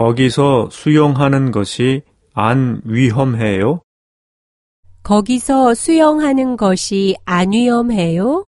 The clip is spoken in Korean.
거기서 수영하는 것이 안 위험해요? 거기서 수영하는 것이 안 위험해요?